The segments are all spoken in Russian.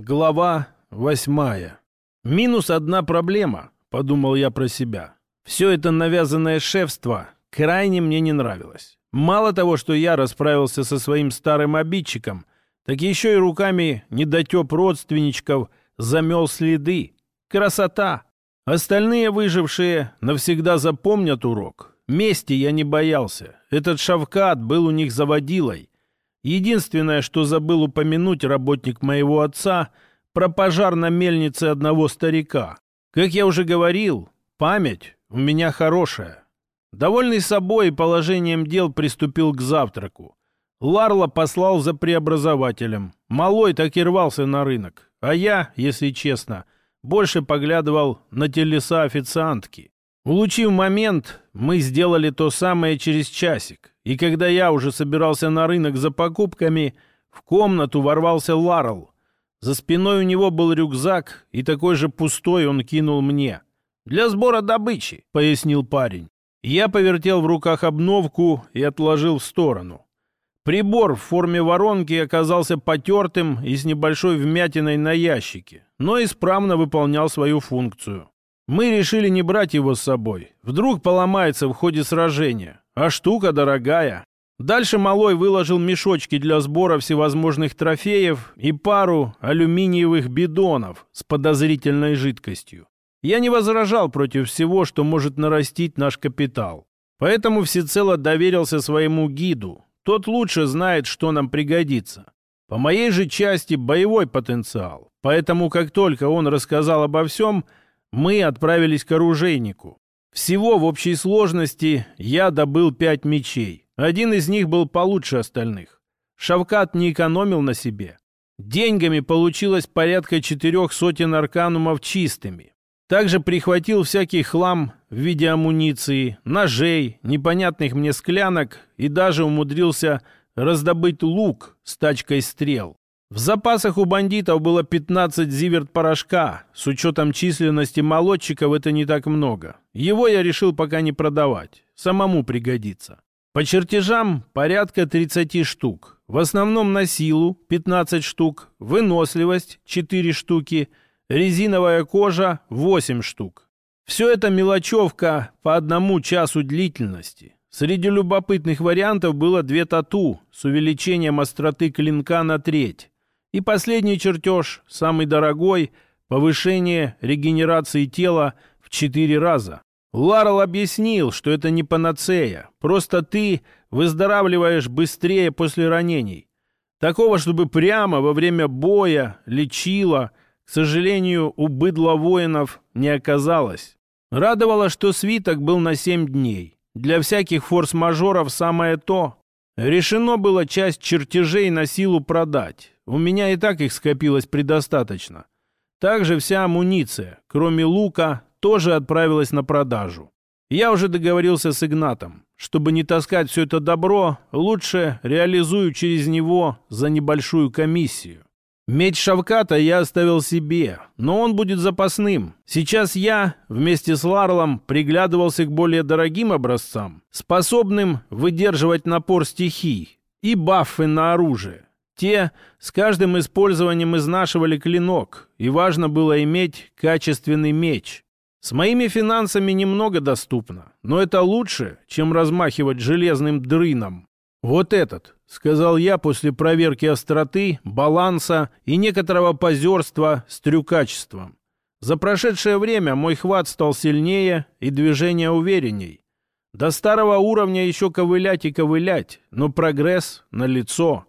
Глава восьмая. «Минус одна проблема», — подумал я про себя. «Все это навязанное шефство крайне мне не нравилось. Мало того, что я расправился со своим старым обидчиком, так еще и руками недотеп родственничков замел следы. Красота! Остальные выжившие навсегда запомнят урок. Мести я не боялся. Этот шавкат был у них заводилой. Единственное, что забыл упомянуть работник моего отца, про пожар на мельнице одного старика. Как я уже говорил, память у меня хорошая. Довольный собой и положением дел приступил к завтраку. Ларло послал за преобразователем. Малой так и рвался на рынок. А я, если честно, больше поглядывал на телеса официантки. Улучив момент, мы сделали то самое через часик. И когда я уже собирался на рынок за покупками, в комнату ворвался Ларл. За спиной у него был рюкзак, и такой же пустой он кинул мне. «Для сбора добычи», — пояснил парень. Я повертел в руках обновку и отложил в сторону. Прибор в форме воронки оказался потертым и с небольшой вмятиной на ящике, но исправно выполнял свою функцию. Мы решили не брать его с собой. Вдруг поломается в ходе сражения. А штука дорогая. Дальше Малой выложил мешочки для сбора всевозможных трофеев и пару алюминиевых бидонов с подозрительной жидкостью. Я не возражал против всего, что может нарастить наш капитал. Поэтому всецело доверился своему гиду. Тот лучше знает, что нам пригодится. По моей же части боевой потенциал. Поэтому, как только он рассказал обо всем, мы отправились к оружейнику. Всего в общей сложности я добыл пять мечей. Один из них был получше остальных. Шавкат не экономил на себе. Деньгами получилось порядка четырех сотен арканумов чистыми. Также прихватил всякий хлам в виде амуниции, ножей, непонятных мне склянок и даже умудрился раздобыть лук с тачкой стрел. В запасах у бандитов было 15 зиверт порошка. С учетом численности молодчиков это не так много. Его я решил пока не продавать. Самому пригодится. По чертежам порядка 30 штук. В основном на силу 15 штук, выносливость 4 штуки, резиновая кожа 8 штук. Все это мелочевка по одному часу длительности. Среди любопытных вариантов было две тату с увеличением остроты клинка на треть. И последний чертеж, самый дорогой, повышение регенерации тела в четыре раза. Ларл объяснил, что это не панацея, просто ты выздоравливаешь быстрее после ранений. Такого, чтобы прямо во время боя лечило, к сожалению, у быдла воинов не оказалось. Радовало, что свиток был на семь дней. Для всяких форс-мажоров самое то. Решено было часть чертежей на силу продать. У меня и так их скопилось предостаточно. Также вся амуниция, кроме лука, тоже отправилась на продажу. Я уже договорился с Игнатом. Чтобы не таскать все это добро, лучше реализую через него за небольшую комиссию. Меч Шавката я оставил себе, но он будет запасным. Сейчас я вместе с Ларлом приглядывался к более дорогим образцам, способным выдерживать напор стихий и баффы на оружие. Те с каждым использованием изнашивали клинок, и важно было иметь качественный меч. С моими финансами немного доступно, но это лучше, чем размахивать железным дрыном. «Вот этот», — сказал я после проверки остроты, баланса и некоторого позерства с трюкачеством. За прошедшее время мой хват стал сильнее и движение уверенней. До старого уровня еще ковылять и ковылять, но прогресс налицо.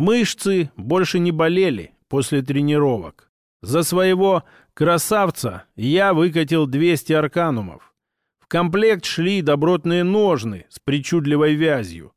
Мышцы больше не болели после тренировок. За своего красавца я выкатил 200 арканумов. В комплект шли добротные ножны с причудливой вязью.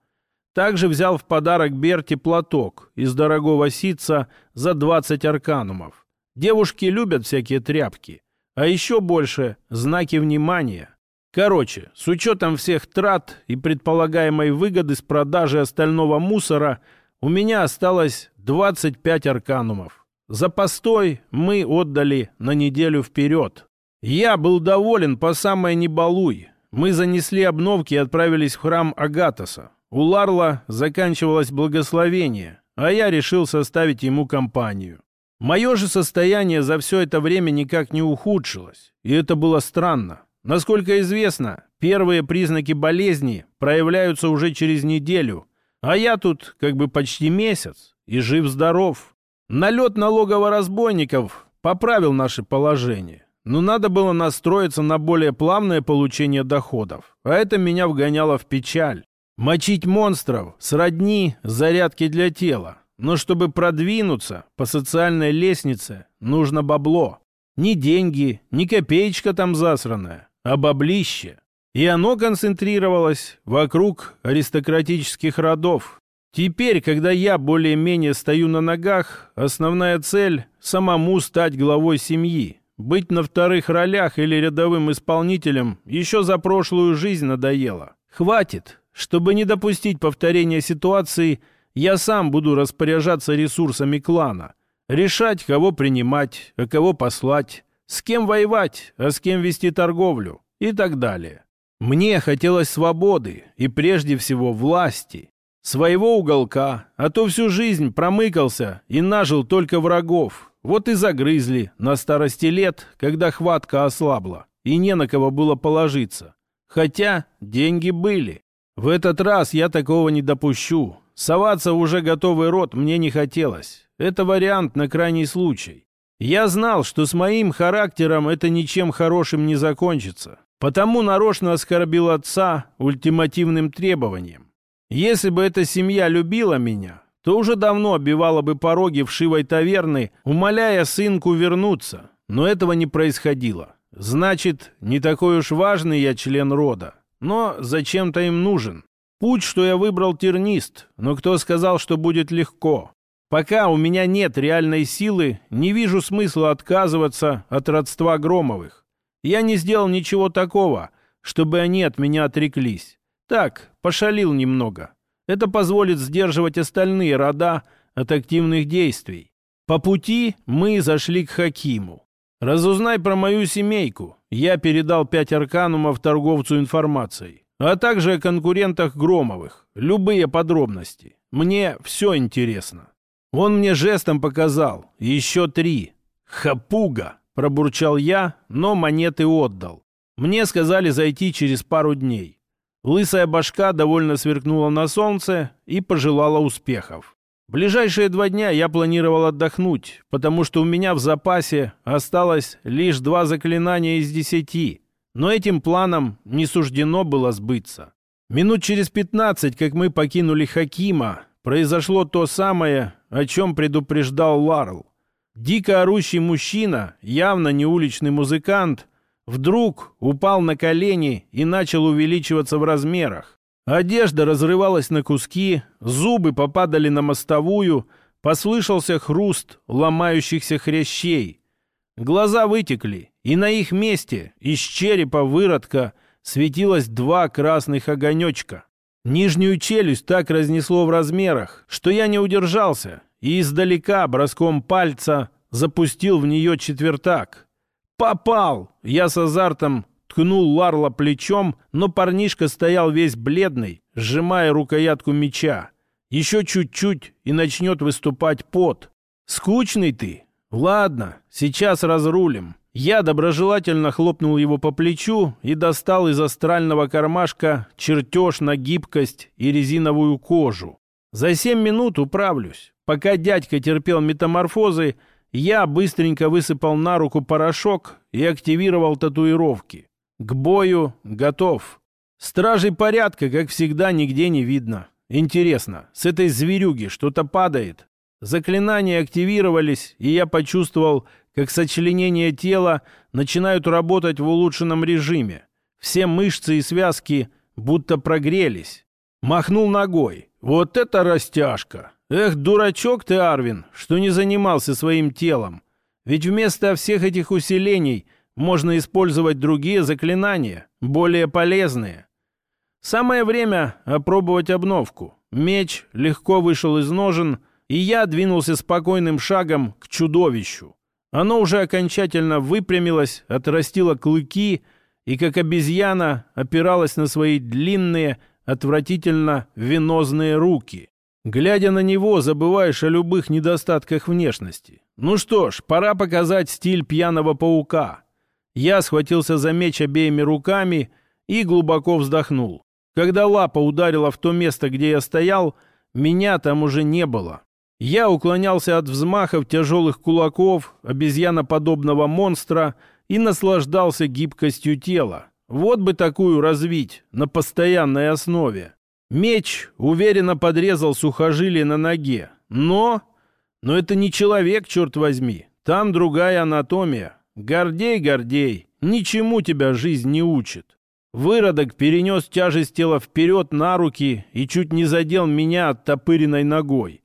Также взял в подарок Берти платок из дорогого ситца за 20 арканумов. Девушки любят всякие тряпки, а еще больше знаки внимания. Короче, с учетом всех трат и предполагаемой выгоды с продажи остального мусора – у меня осталось 25 арканумов. За постой мы отдали на неделю вперед. Я был доволен по самое не балуй. Мы занесли обновки и отправились в храм Агатоса. У Ларла заканчивалось благословение, а я решил составить ему компанию. Мое же состояние за все это время никак не ухудшилось, и это было странно. Насколько известно, первые признаки болезни проявляются уже через неделю, а я тут как бы почти месяц и жив-здоров. Налет налогово разбойников поправил наше положение, но надо было настроиться на более плавное получение доходов, а это меня вгоняло в печаль. Мочить монстров сродни зарядки для тела. Но чтобы продвинуться по социальной лестнице, нужно бабло. Не деньги, не копеечка там засранная, а баблище. И оно концентрировалось вокруг аристократических родов. Теперь, когда я более-менее стою на ногах, основная цель – самому стать главой семьи. Быть на вторых ролях или рядовым исполнителем еще за прошлую жизнь надоело. Хватит. Чтобы не допустить повторения ситуации – я сам буду распоряжаться ресурсами клана, решать, кого принимать, а кого послать, с кем воевать, а с кем вести торговлю и так далее. Мне хотелось свободы и прежде всего власти, своего уголка, а то всю жизнь промыкался и нажил только врагов. Вот и загрызли на старости лет, когда хватка ослабла, и не на кого было положиться. Хотя деньги были. В этот раз я такого не допущу. Соваться в уже готовый рот мне не хотелось. Это вариант на крайний случай. Я знал, что с моим характером это ничем хорошим не закончится. Потому нарочно оскорбил отца ультимативным требованием. Если бы эта семья любила меня, то уже давно обивала бы пороги вшивой таверны, умоляя сынку вернуться. Но этого не происходило. Значит, не такой уж важный я член рода. Но зачем-то им нужен. Путь, что я выбрал, тернист, но кто сказал, что будет легко? Пока у меня нет реальной силы, не вижу смысла отказываться от родства Громовых. Я не сделал ничего такого, чтобы они от меня отреклись. Так, пошалил немного. Это позволит сдерживать остальные рода от активных действий. По пути мы зашли к Хакиму. «Разузнай про мою семейку». Я передал пять арканумов торговцу информацией а также о конкурентах Громовых. Любые подробности. Мне все интересно. Он мне жестом показал. Еще три. Хапуга, пробурчал я, но монеты отдал. Мне сказали зайти через пару дней. Лысая башка довольно сверкнула на солнце и пожелала успехов. Ближайшие два дня я планировал отдохнуть, потому что у меня в запасе осталось лишь два заклинания из десяти, но этим планом не суждено было сбыться. Минут через пятнадцать, как мы покинули Хакима, произошло то самое, о чем предупреждал Ларл. Дико орущий мужчина, явно не уличный музыкант, вдруг упал на колени и начал увеличиваться в размерах. Одежда разрывалась на куски, зубы попадали на мостовую, послышался хруст ломающихся хрящей. Глаза вытекли, и на их месте из черепа выродка светилось два красных огонечка. Нижнюю челюсть так разнесло в размерах, что я не удержался и издалека броском пальца запустил в нее четвертак. «Попал!» Я с азартом ткнул Ларла плечом, но парнишка стоял весь бледный, сжимая рукоятку меча. Еще чуть-чуть и начнет выступать пот. «Скучный ты!» «Ладно, сейчас разрулим». Я доброжелательно хлопнул его по плечу и достал из астрального кармашка чертеж на гибкость и резиновую кожу. За семь минут управлюсь. Пока дядька терпел метаморфозы, я быстренько высыпал на руку порошок и активировал татуировки. К бою готов. Стражей порядка, как всегда, нигде не видно. Интересно, с этой зверюги что-то падает? Заклинания активировались, и я почувствовал, как сочленения тела начинают работать в улучшенном режиме. Все мышцы и связки будто прогрелись. Махнул ногой. Вот это растяжка! Эх, дурачок ты, Арвин, что не занимался своим телом. Ведь вместо всех этих усилений можно использовать другие заклинания, более полезные. Самое время опробовать обновку. Меч легко вышел из ножен, и я двинулся спокойным шагом к чудовищу. Оно уже окончательно выпрямилось, отрастило клыки и, как обезьяна, опиралось на свои длинные, отвратительно венозные руки. Глядя на него, забываешь о любых недостатках внешности. Ну что ж, пора показать стиль пьяного паука. Я схватился за меч обеими руками и глубоко вздохнул. Когда лапа ударила в то место, где я стоял, меня там уже не было. Я уклонялся от взмахов тяжелых кулаков обезьяноподобного монстра и наслаждался гибкостью тела. Вот бы такую развить на постоянной основе. Меч уверенно подрезал сухожилие на ноге. Но... Но это не человек, черт возьми. Там другая анатомия. Гордей, Гордей, ничему тебя жизнь не учит. Выродок перенес тяжесть тела вперед на руки и чуть не задел меня оттопыренной ногой.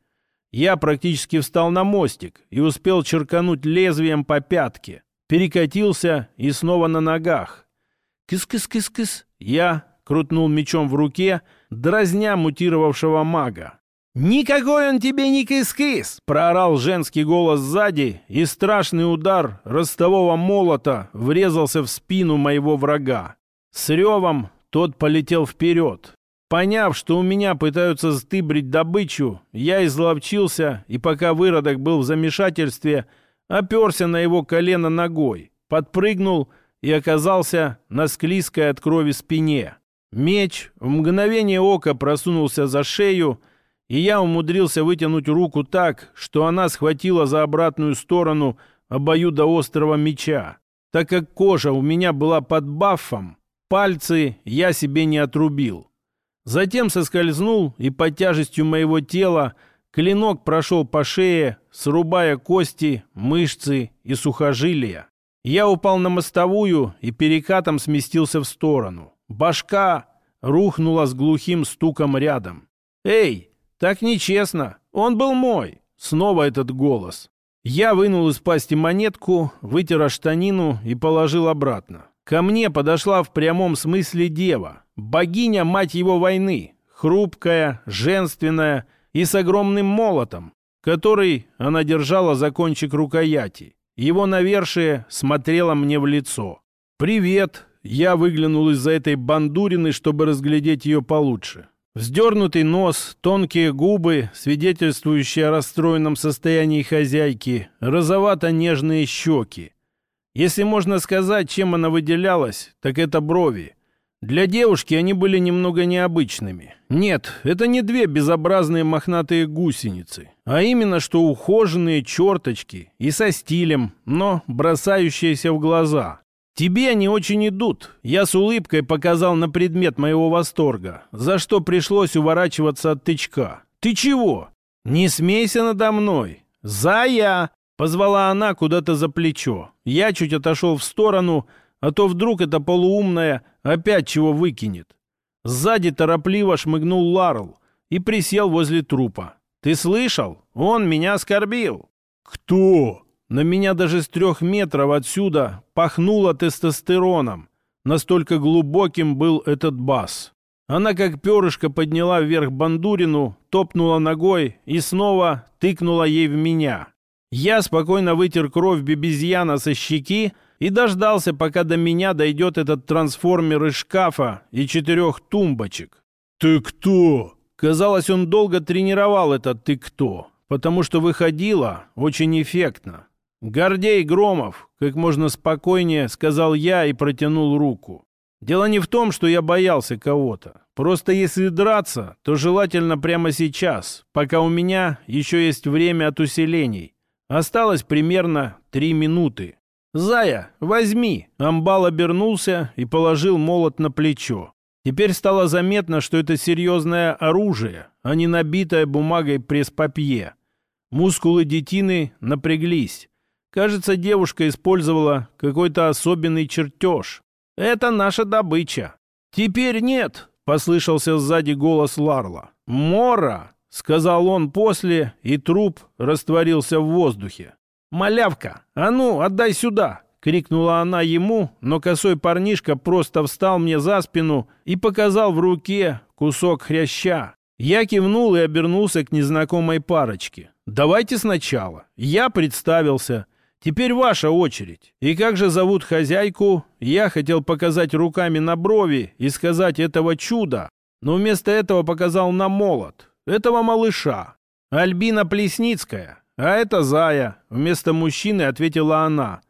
Я практически встал на мостик и успел черкануть лезвием по пятке. Перекатился и снова на ногах. «Кыс-кыс-кыс-кыс!» Я крутнул мечом в руке, дразня мутировавшего мага. «Никакой он тебе не кыс-кыс!» — проорал женский голос сзади, и страшный удар ростового молота врезался в спину моего врага. С ревом тот полетел вперед. Поняв, что у меня пытаются стыбрить добычу, я изловчился, и пока выродок был в замешательстве, оперся на его колено ногой, подпрыгнул и оказался на склизкой от крови спине. Меч в мгновение ока просунулся за шею, и я умудрился вытянуть руку так, что она схватила за обратную сторону обоюдоострого меча. Так как кожа у меня была под бафом, Пальцы я себе не отрубил. Затем соскользнул, и под тяжестью моего тела клинок прошел по шее, срубая кости, мышцы и сухожилия. Я упал на мостовую и перекатом сместился в сторону. Башка рухнула с глухим стуком рядом. «Эй, так нечестно! Он был мой!» Снова этот голос. Я вынул из пасти монетку, вытер штанину и положил обратно. Ко мне подошла в прямом смысле дева, богиня, мать его, войны, хрупкая, женственная и с огромным молотом, который она держала за кончик рукояти. Его навершие смотрело мне в лицо. «Привет!» Я выглянул из-за этой бандурины, чтобы разглядеть ее получше. Вздернутый нос, тонкие губы, свидетельствующие о расстроенном состоянии хозяйки, розовато-нежные щеки. Если можно сказать, чем она выделялась, так это брови. Для девушки они были немного необычными. Нет, это не две безобразные мохнатые гусеницы, а именно что ухоженные черточки и со стилем, но бросающиеся в глаза. Тебе они очень идут. Я с улыбкой показал на предмет моего восторга, за что пришлось уворачиваться от тычка. Ты чего? Не смейся надо мной. Зая! Позвала она куда-то за плечо. Я чуть отошел в сторону, а то вдруг эта полуумная опять чего выкинет. Сзади торопливо шмыгнул Ларл и присел возле трупа. «Ты слышал? Он меня оскорбил!» «Кто?» На меня даже с трех метров отсюда пахнуло тестостероном. Настолько глубоким был этот бас. Она как перышко подняла вверх бандурину, топнула ногой и снова тыкнула ей в меня. Я спокойно вытер кровь бебезьяна со щеки и дождался, пока до меня дойдет этот трансформер из шкафа и четырех тумбочек. «Ты кто?» Казалось, он долго тренировал этот «ты кто», потому что выходило очень эффектно. «Гордей Громов», как можно спокойнее сказал я и протянул руку. Дело не в том, что я боялся кого-то. Просто если драться, то желательно прямо сейчас, пока у меня еще есть время от усилений. Осталось примерно три минуты. «Зая, возьми!» Амбал обернулся и положил молот на плечо. Теперь стало заметно, что это серьезное оружие, а не набитое бумагой пресс-папье. Мускулы детины напряглись. Кажется, девушка использовала какой-то особенный чертеж. «Это наша добыча». «Теперь нет», — послышался сзади голос Ларла. «Мора!» — сказал он после, и труп растворился в воздухе. «Малявка, а ну, отдай сюда!» — крикнула она ему, но косой парнишка просто встал мне за спину и показал в руке кусок хряща. Я кивнул и обернулся к незнакомой парочке. «Давайте сначала. Я представился. Теперь ваша очередь. И как же зовут хозяйку? Я хотел показать руками на брови и сказать этого чуда, но вместо этого показал на молот этого малыша. Альбина Плесницкая. а это Зая», — вместо мужчины ответила она.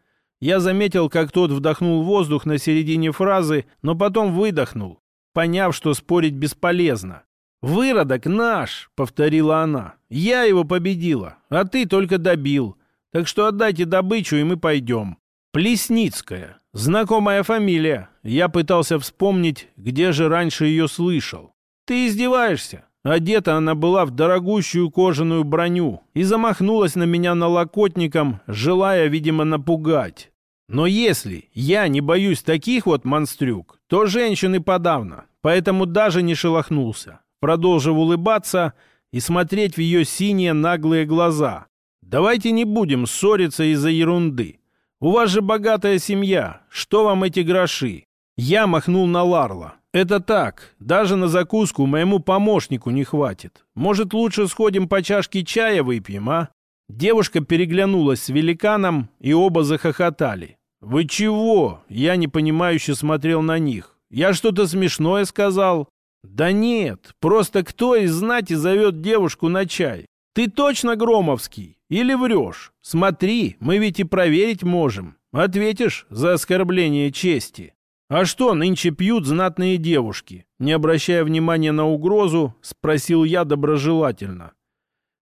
Я заметил, как тот вдохнул воздух на середине фразы, но потом выдохнул, поняв, что спорить бесполезно. «Выродок наш!» — повторила она. «Я его победила, а ты только добил. Так что отдайте добычу, и мы пойдем». Плесницкая. Знакомая фамилия. Я пытался вспомнить, где же раньше ее слышал. «Ты издеваешься?» Одета она была в дорогущую кожаную броню и замахнулась на меня налокотником, желая, видимо, напугать. Но если я не боюсь таких вот монстрюк, то женщины подавно, поэтому даже не шелохнулся, продолжив улыбаться и смотреть в ее синие наглые глаза. Давайте не будем ссориться из-за ерунды. У вас же богатая семья, что вам эти гроши? Я махнул на Ларла. Это так, даже на закуску моему помощнику не хватит. Может, лучше сходим по чашке чая выпьем, а? Девушка переглянулась с великаном, и оба захохотали. «Вы чего?» Я непонимающе смотрел на них. «Я что-то смешное сказал?» «Да нет, просто кто из знати зовет девушку на чай? Ты точно Громовский? Или врешь? Смотри, мы ведь и проверить можем. Ответишь за оскорбление чести». «А что нынче пьют знатные девушки?» Не обращая внимания на угрозу, спросил я доброжелательно.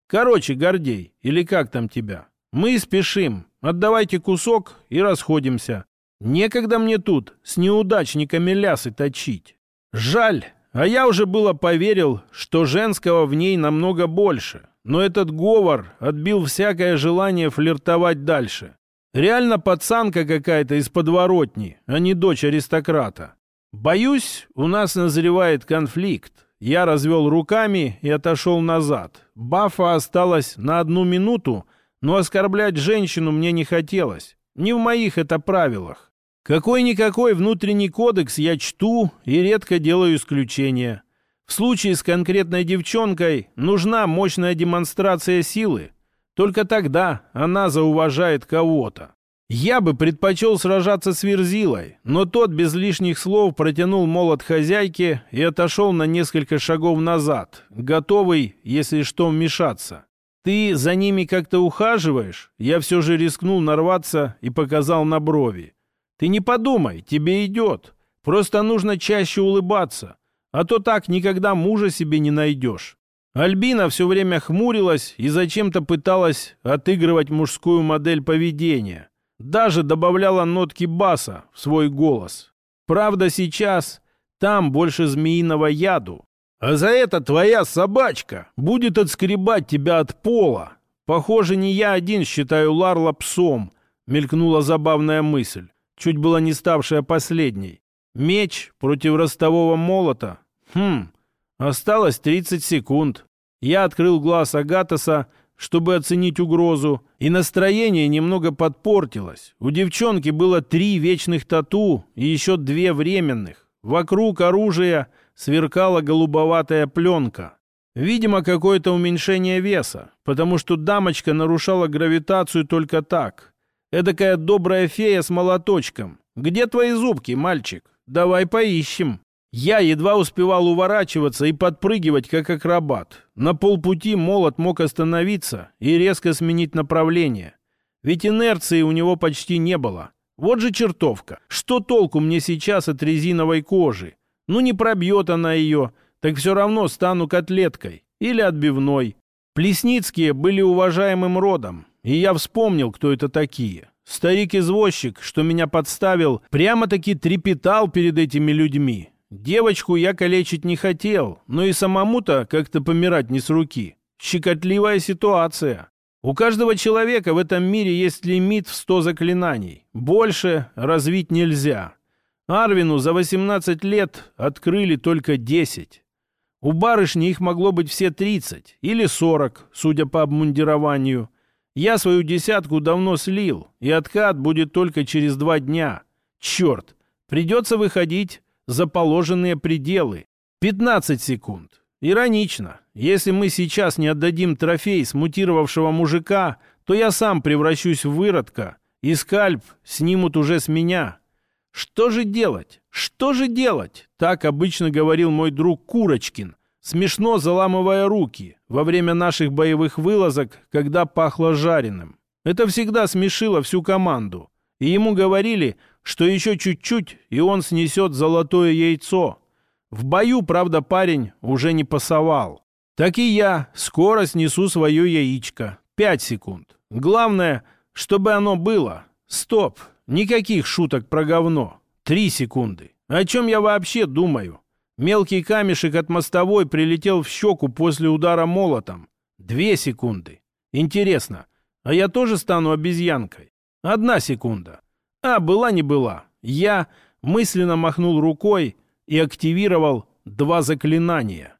«Короче, Гордей, или как там тебя? Мы спешим. Отдавайте кусок и расходимся. Некогда мне тут с неудачниками лясы точить. Жаль, а я уже было поверил, что женского в ней намного больше. Но этот говор отбил всякое желание флиртовать дальше. Реально пацанка какая-то из подворотни, а не дочь аристократа. Боюсь, у нас назревает конфликт. Я развел руками и отошел назад. Бафа осталась на одну минуту, но оскорблять женщину мне не хотелось. Не в моих это правилах. Какой-никакой внутренний кодекс я чту и редко делаю исключения. В случае с конкретной девчонкой нужна мощная демонстрация силы, только тогда она зауважает кого-то. Я бы предпочел сражаться с Верзилой, но тот без лишних слов протянул молот хозяйке и отошел на несколько шагов назад, готовый, если что, вмешаться. «Ты за ними как-то ухаживаешь?» Я все же рискнул нарваться и показал на брови. «Ты не подумай, тебе идет. Просто нужно чаще улыбаться, а то так никогда мужа себе не найдешь». Альбина все время хмурилась и зачем-то пыталась отыгрывать мужскую модель поведения. Даже добавляла нотки баса в свой голос. Правда, сейчас там больше змеиного яду. А за это твоя собачка будет отскребать тебя от пола. Похоже, не я один считаю Ларла псом, мелькнула забавная мысль, чуть было не ставшая последней. Меч против ростового молота? Хм, осталось 30 секунд. Я открыл глаз Агатоса, чтобы оценить угрозу, и настроение немного подпортилось. У девчонки было три вечных тату и еще две временных. Вокруг оружия сверкала голубоватая пленка. Видимо, какое-то уменьшение веса, потому что дамочка нарушала гравитацию только так. Эдакая добрая фея с молоточком. «Где твои зубки, мальчик? Давай поищем». Я едва успевал уворачиваться и подпрыгивать, как акробат. На полпути молот мог остановиться и резко сменить направление. Ведь инерции у него почти не было. Вот же чертовка. Что толку мне сейчас от резиновой кожи? Ну не пробьет она ее, так все равно стану котлеткой или отбивной. Плесницкие были уважаемым родом, и я вспомнил, кто это такие. Старик-извозчик, что меня подставил, прямо-таки трепетал перед этими людьми. Девочку я калечить не хотел, но и самому-то как-то помирать не с руки. Щекотливая ситуация. У каждого человека в этом мире есть лимит в 100 заклинаний. Больше развить нельзя. Арвину за 18 лет открыли только 10. У барышни их могло быть все 30 или 40, судя по обмундированию. Я свою десятку давно слил, и откат будет только через два дня. Черт, придется выходить за положенные пределы. 15 секунд. Иронично. Если мы сейчас не отдадим трофей смутировавшего мужика, то я сам превращусь в выродка, и скальп снимут уже с меня. Что же делать? Что же делать? Так обычно говорил мой друг Курочкин, смешно заламывая руки во время наших боевых вылазок, когда пахло жареным. Это всегда смешило всю команду. И ему говорили, что еще чуть-чуть, и он снесет золотое яйцо. В бою, правда, парень уже не пасовал. Так и я скоро снесу свое яичко. Пять секунд. Главное, чтобы оно было. Стоп. Никаких шуток про говно. Три секунды. О чем я вообще думаю? Мелкий камешек от мостовой прилетел в щеку после удара молотом. Две секунды. Интересно, а я тоже стану обезьянкой? Одна секунда. А, была не была. Я мысленно махнул рукой и активировал два заклинания.